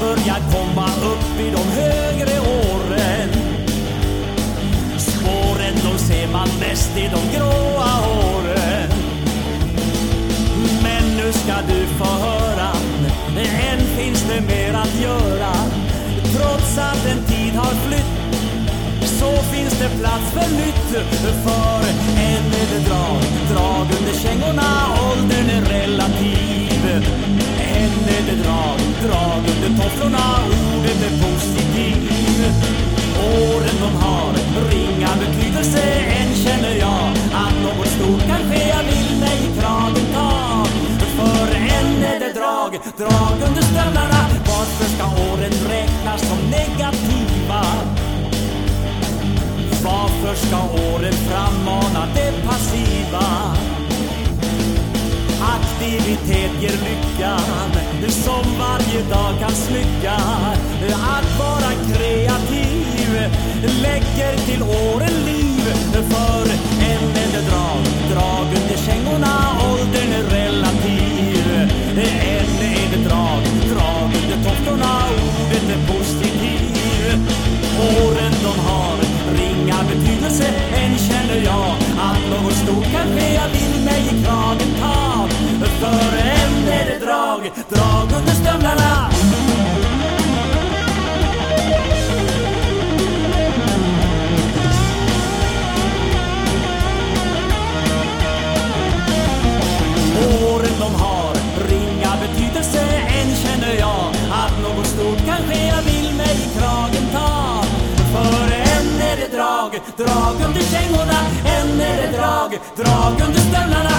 jag börjar komma upp i de högre åren. Spåren de ser man mest i de gråa håren Men nu ska du få höra Än finns det mer att göra. Trots att en tid har flytt så finns det plats för nytt. För än är det drag, drag under kängorna tofflorna Ordet är positiv Åren de har ringa betydelse Än känner jag att något stort kanske Jag vill mig i kragen ta För än är det drag, drag under stövlarna Varför ska åren räknas som negativa? Varför ska åren frammana det passiva? Aktivitet ger lyckan som varje dag kan smycka Att vara kreativ lägger till åren liv För än är det drag, drag under kängorna Åldern är relativ. Än är det drag, drag under tofflorna Ordet är positiv drag, drag under stövlarna. Åren de har ringa betydelse Än känner jag. Att något stort kanske Jag vill mig i kragen ta. För än är det drag, drag under kängorna. Än är det drag, drag under stövlarna.